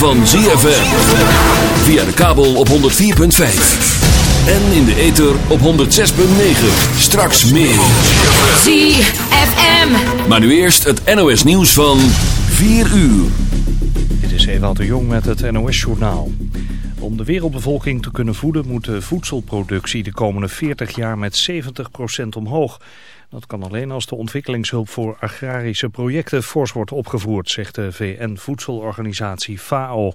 van ZFM. Via de kabel op 104.5. En in de ether op 106.9. Straks meer. ZFM. Maar nu eerst het NOS nieuws van 4 uur. Dit is Ewout de Jong met het NOS journaal. Om de wereldbevolking te kunnen voeden moet de voedselproductie de komende 40 jaar met 70% omhoog. Dat kan alleen als de ontwikkelingshulp voor agrarische projecten fors wordt opgevoerd, zegt de VN-voedselorganisatie FAO.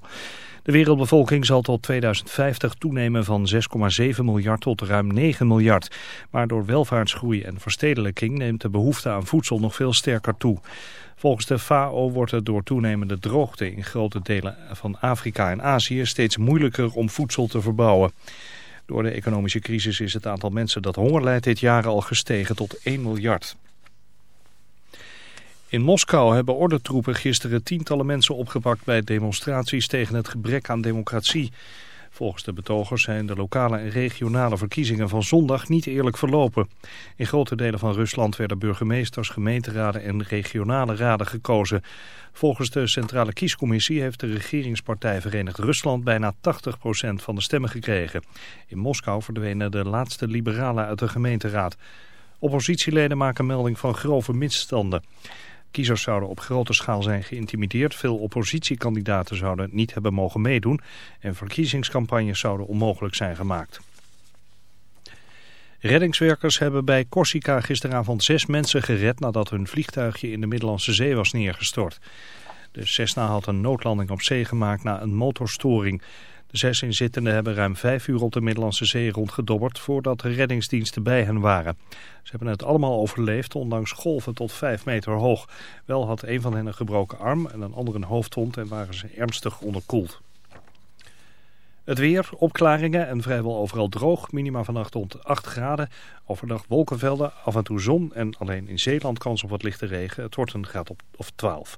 De wereldbevolking zal tot 2050 toenemen van 6,7 miljard tot ruim 9 miljard. Maar door welvaartsgroei en verstedelijking neemt de behoefte aan voedsel nog veel sterker toe. Volgens de FAO wordt het door toenemende droogte in grote delen van Afrika en Azië steeds moeilijker om voedsel te verbouwen. Door de economische crisis is het aantal mensen dat honger lijdt dit jaar al gestegen tot 1 miljard. In Moskou hebben ordentroepen gisteren tientallen mensen opgepakt bij demonstraties tegen het gebrek aan democratie. Volgens de betogers zijn de lokale en regionale verkiezingen van zondag niet eerlijk verlopen. In grote delen van Rusland werden burgemeesters, gemeenteraden en regionale raden gekozen. Volgens de Centrale Kiescommissie heeft de regeringspartij Verenigd Rusland bijna 80% van de stemmen gekregen. In Moskou verdwenen de laatste liberalen uit de gemeenteraad. Oppositieleden maken melding van grove misstanden. Kiezers zouden op grote schaal zijn geïntimideerd. Veel oppositiekandidaten zouden niet hebben mogen meedoen. En verkiezingscampagnes zouden onmogelijk zijn gemaakt. Reddingswerkers hebben bij Corsica gisteravond zes mensen gered nadat hun vliegtuigje in de Middellandse Zee was neergestort. De Cessna had een noodlanding op zee gemaakt na een motorstoring. Zes inzittenden hebben ruim vijf uur op de Middellandse Zee rondgedobberd voordat de reddingsdiensten bij hen waren. Ze hebben het allemaal overleefd, ondanks golven tot vijf meter hoog. Wel had een van hen een gebroken arm en een ander een hoofdwond en waren ze ernstig onderkoeld. Het weer, opklaringen en vrijwel overal droog. Minima vannacht rond 8 graden. Overdag wolkenvelden, af en toe zon en alleen in Zeeland kans op wat lichte regen. Het wordt een graad op, of 12.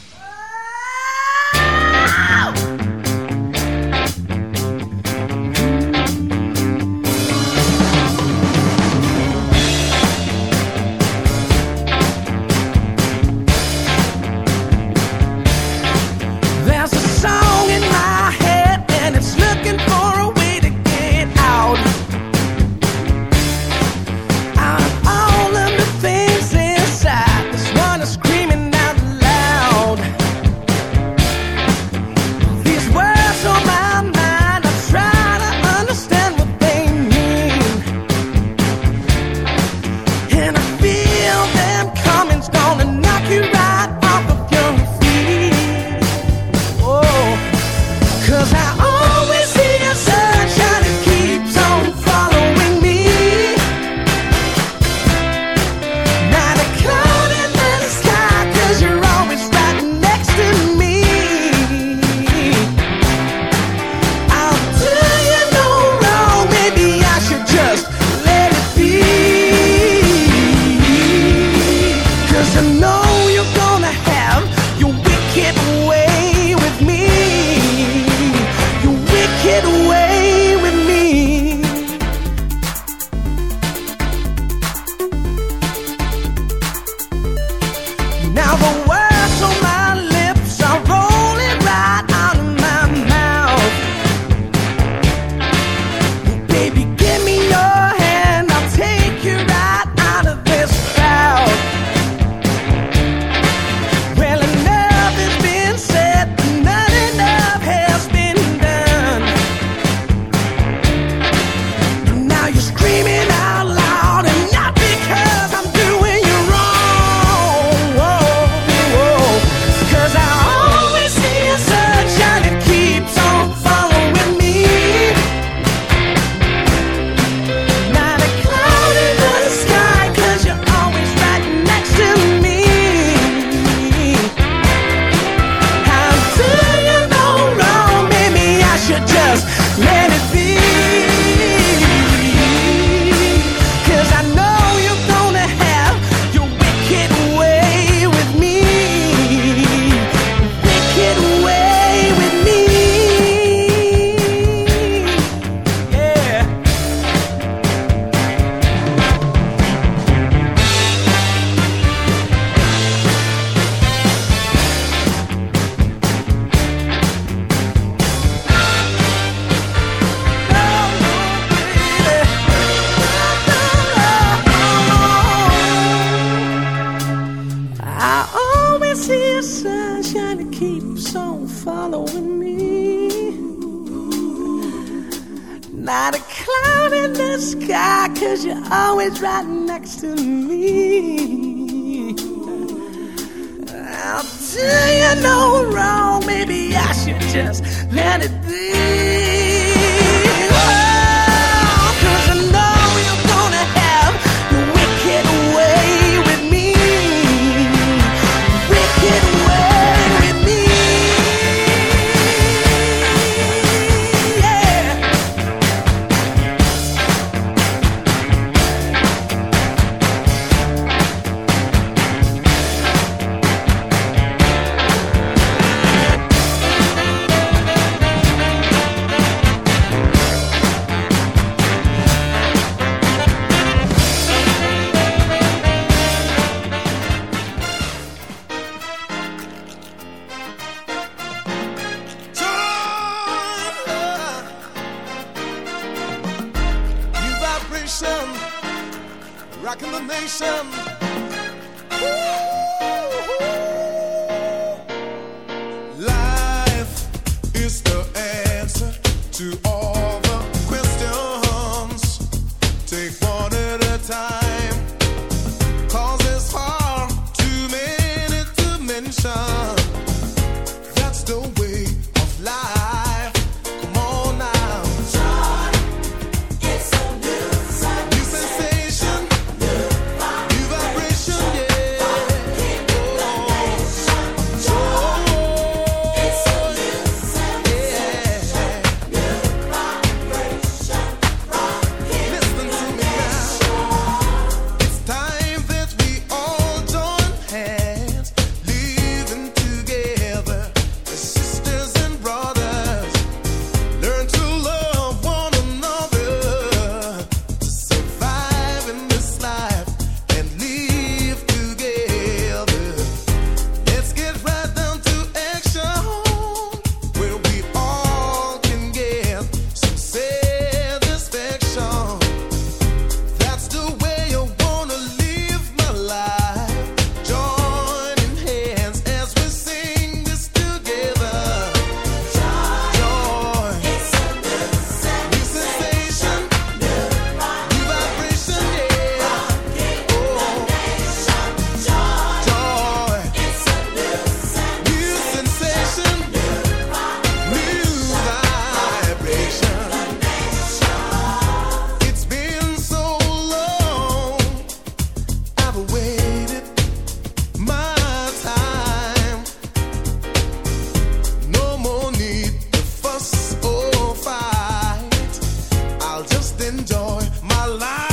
Van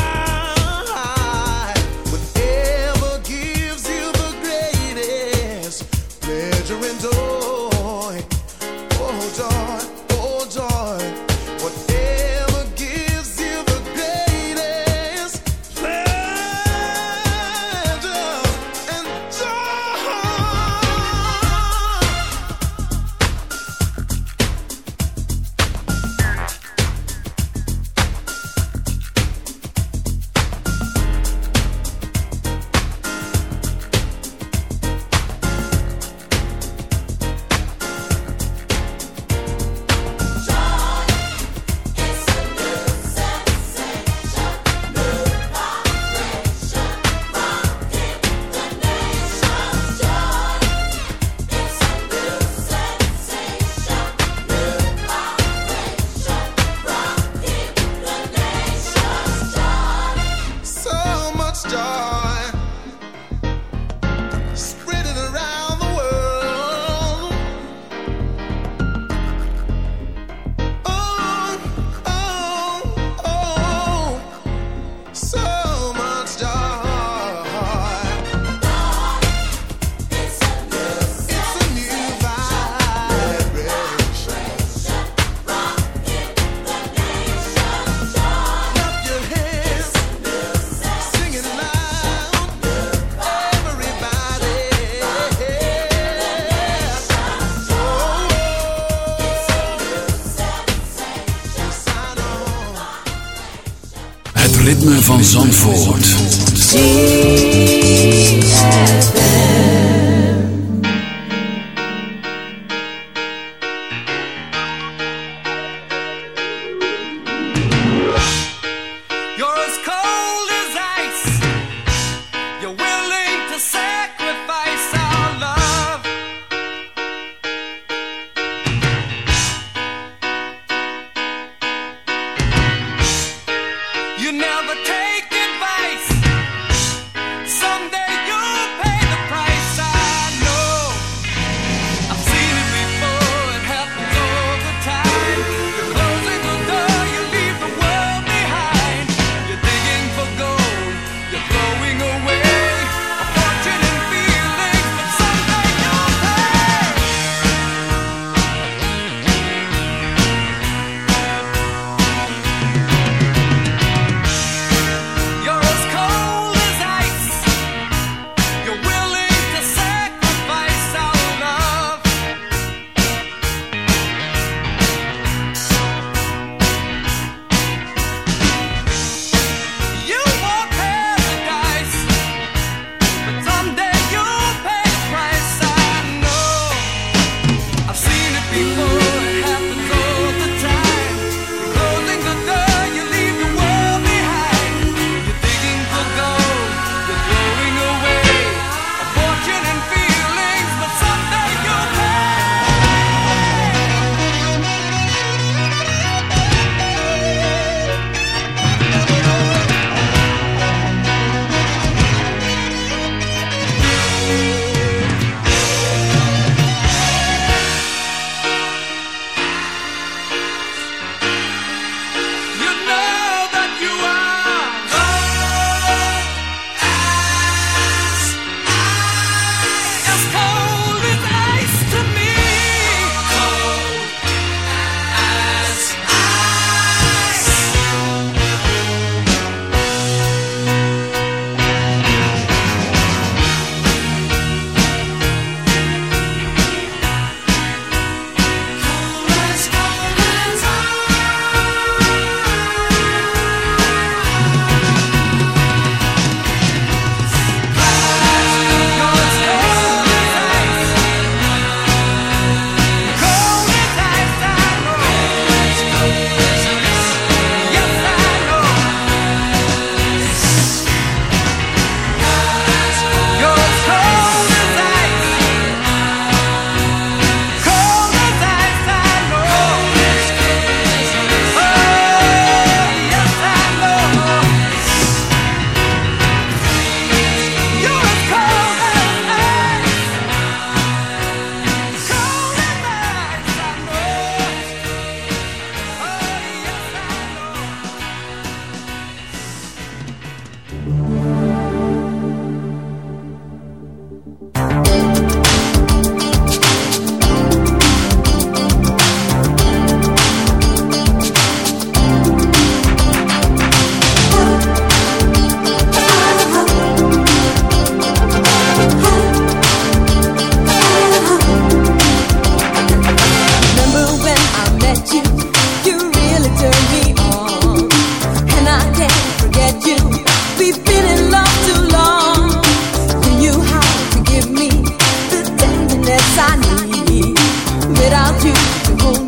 Zandvoort. happiness I need. Without you,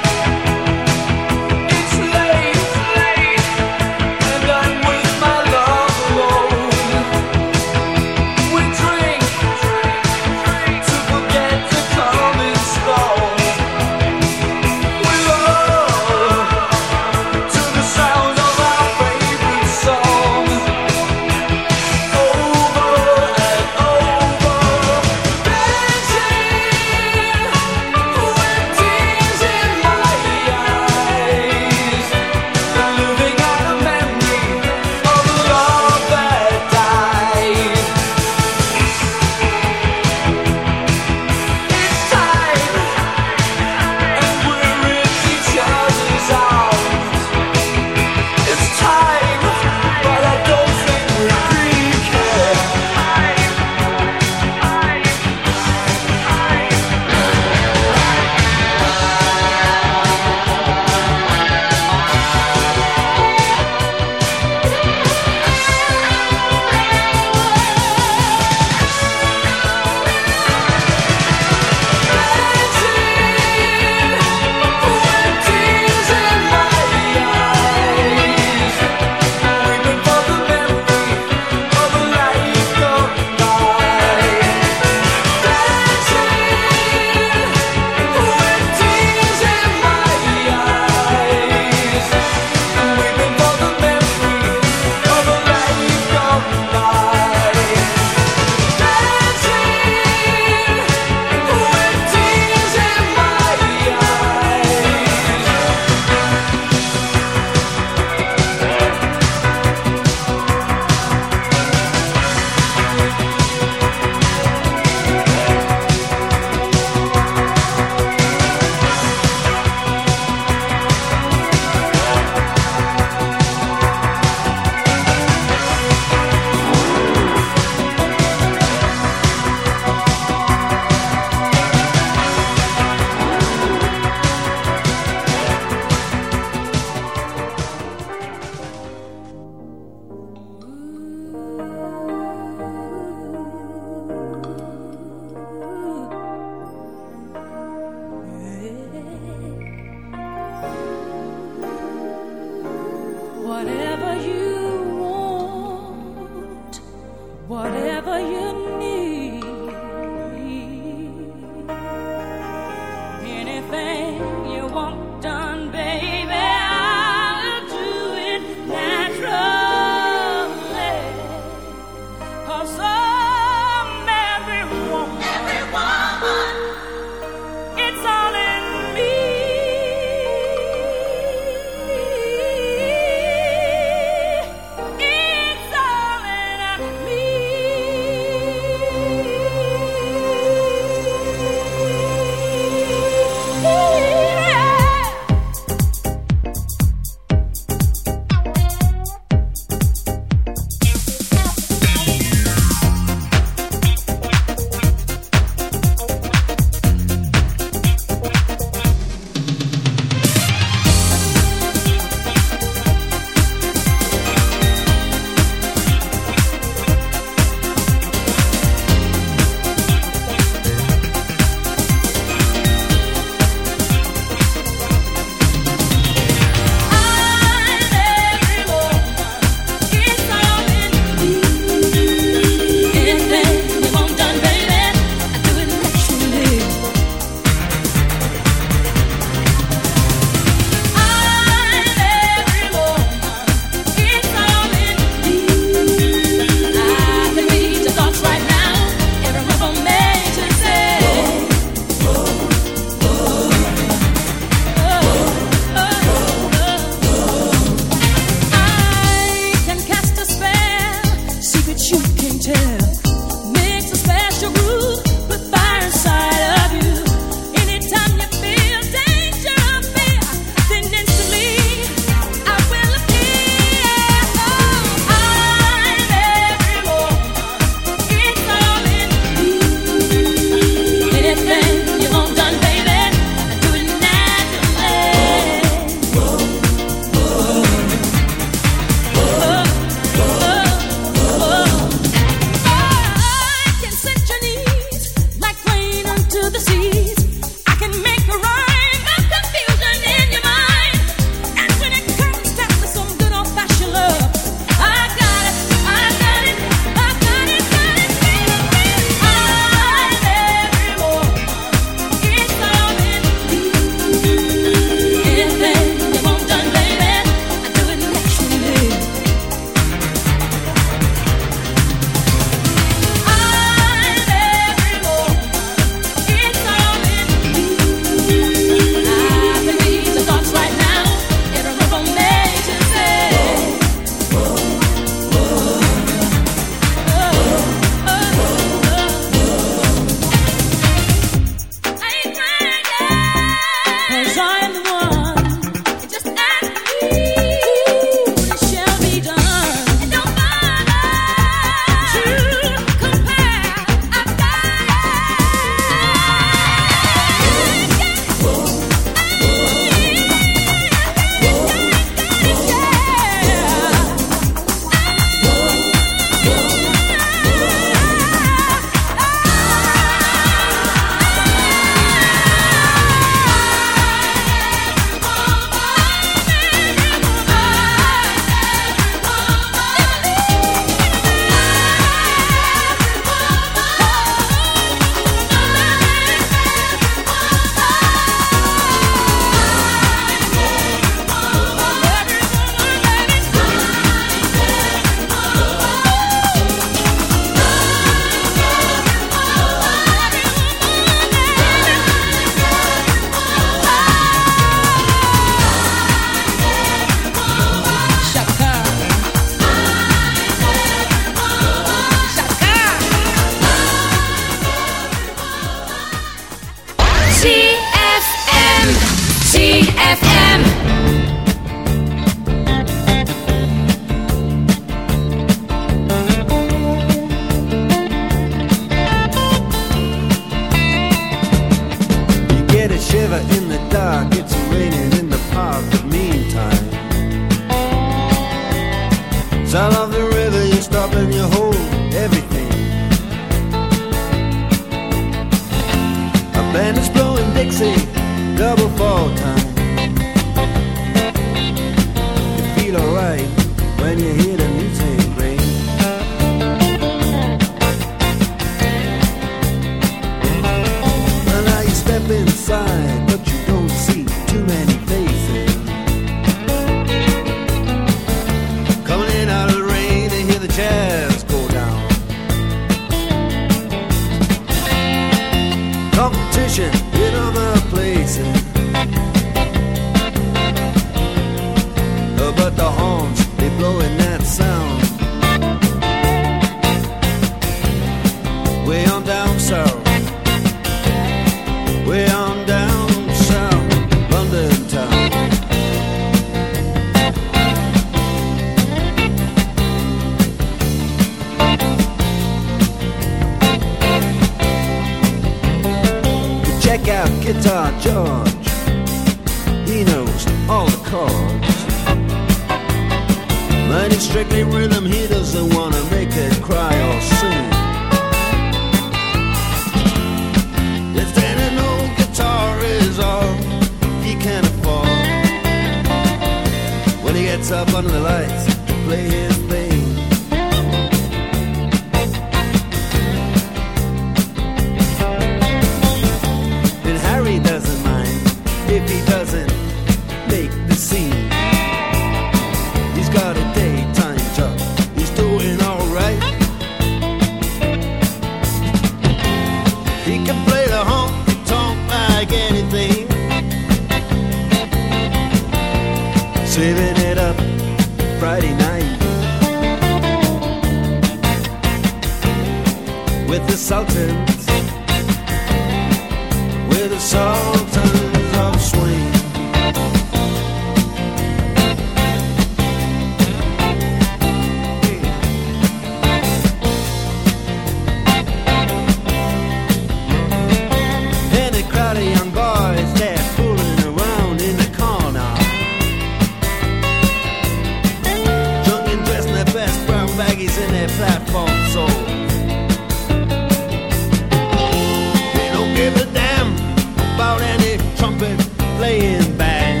about any trumpet playing band.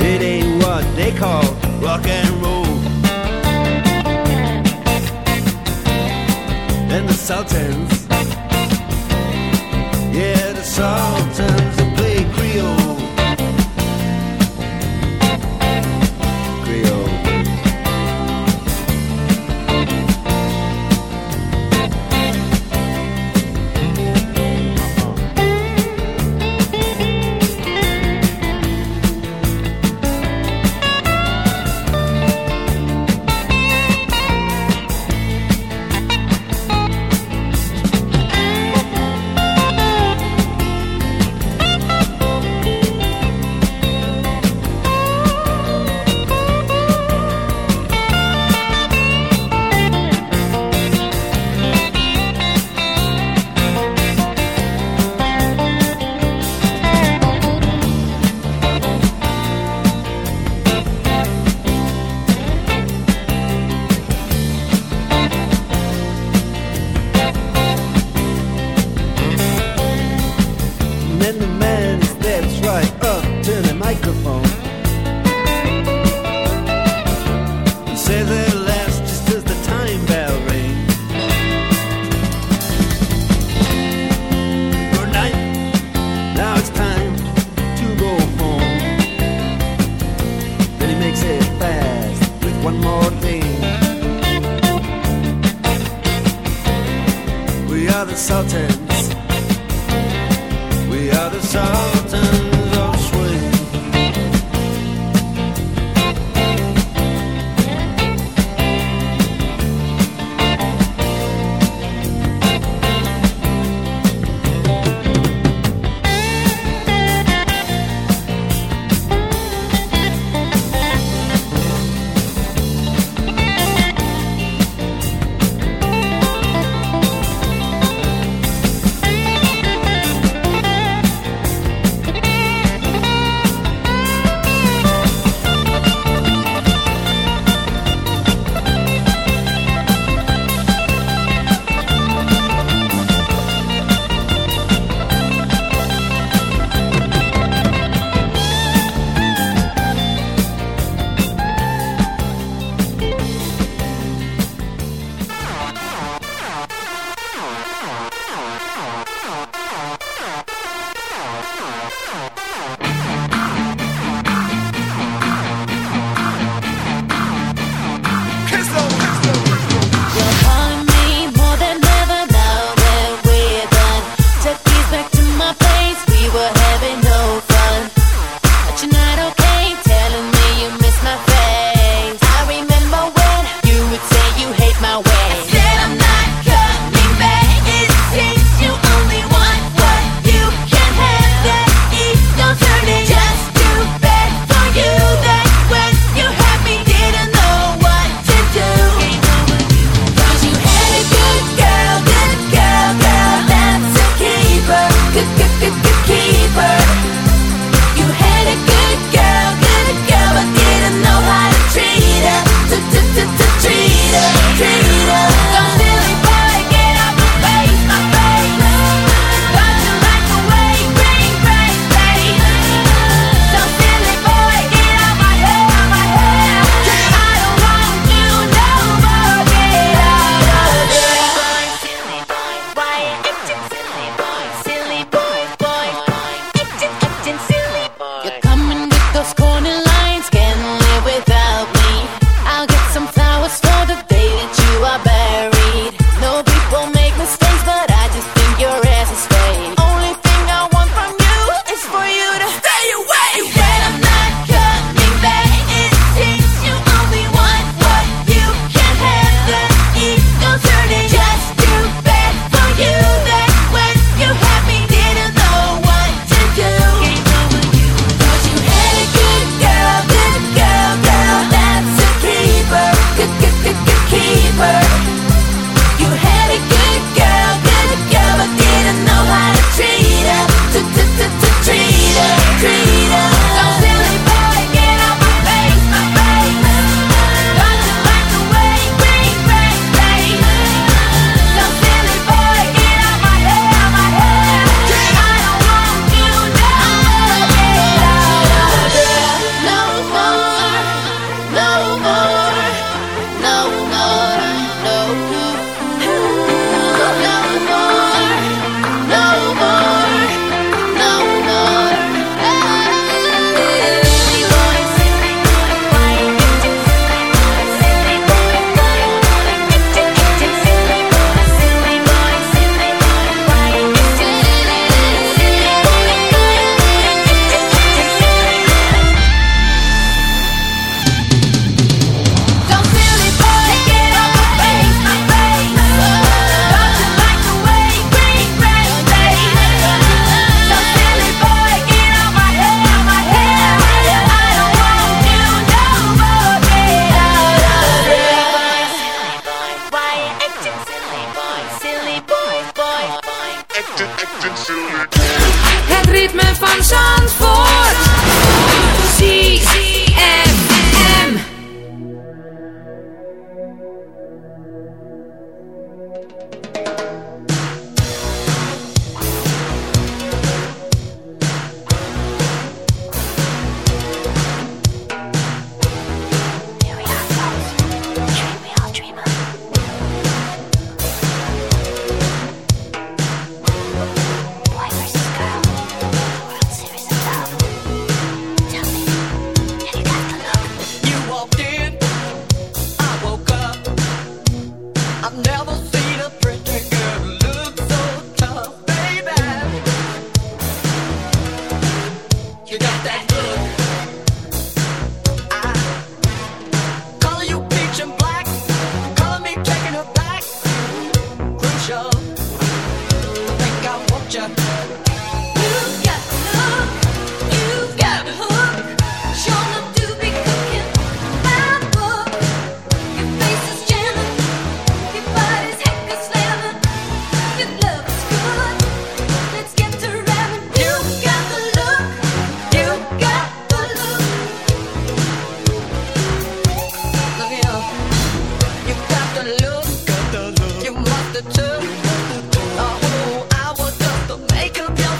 It ain't what they call rock and roll. Then the Sultans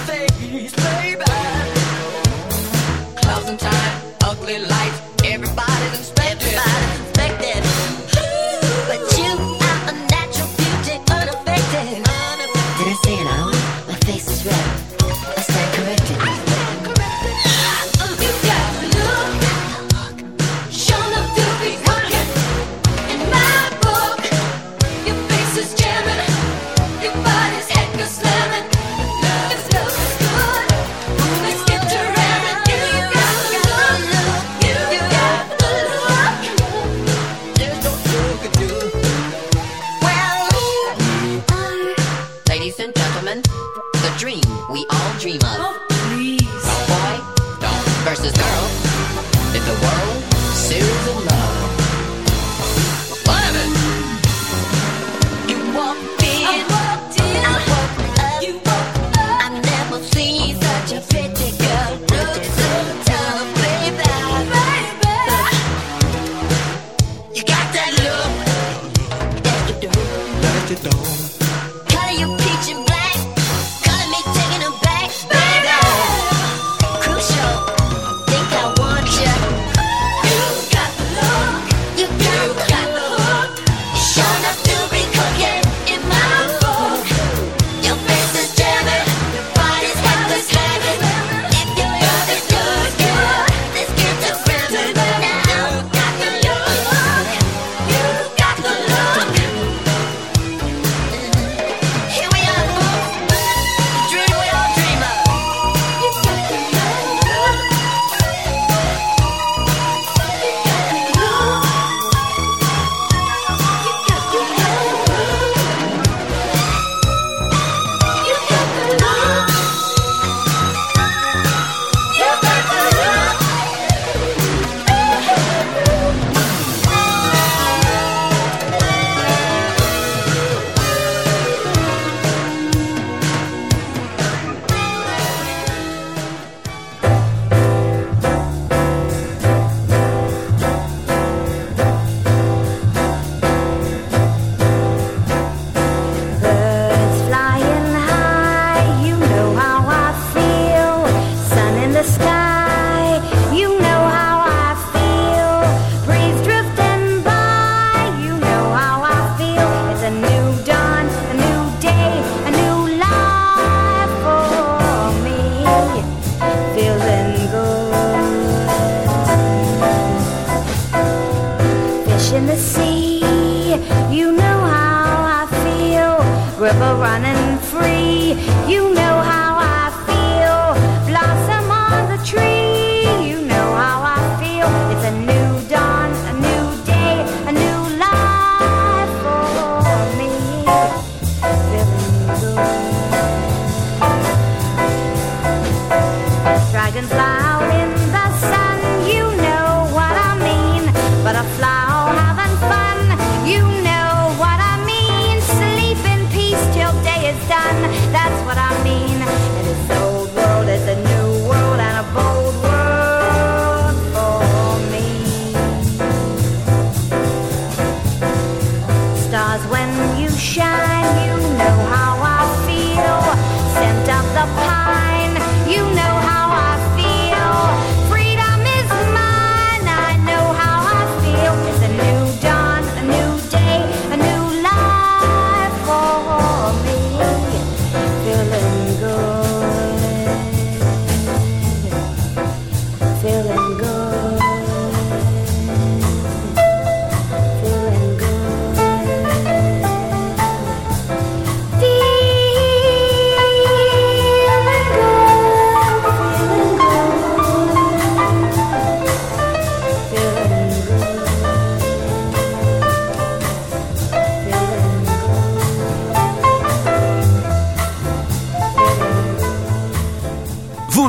face, baby.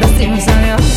Nos decimos adiós.